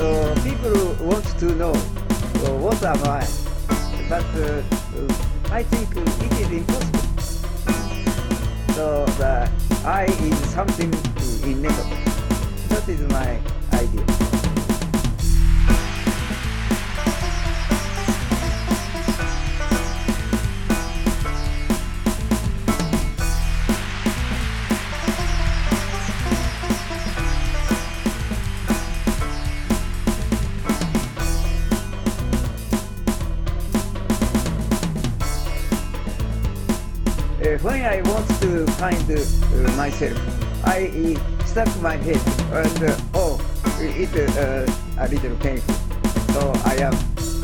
So people want to know uh, what am I, but uh, uh, I think it is impossible. So the I is something ineffable. That is my idea. When I want to find uh, myself, I uh, stuck my head and uh, oh, it uh, a little painful. So I am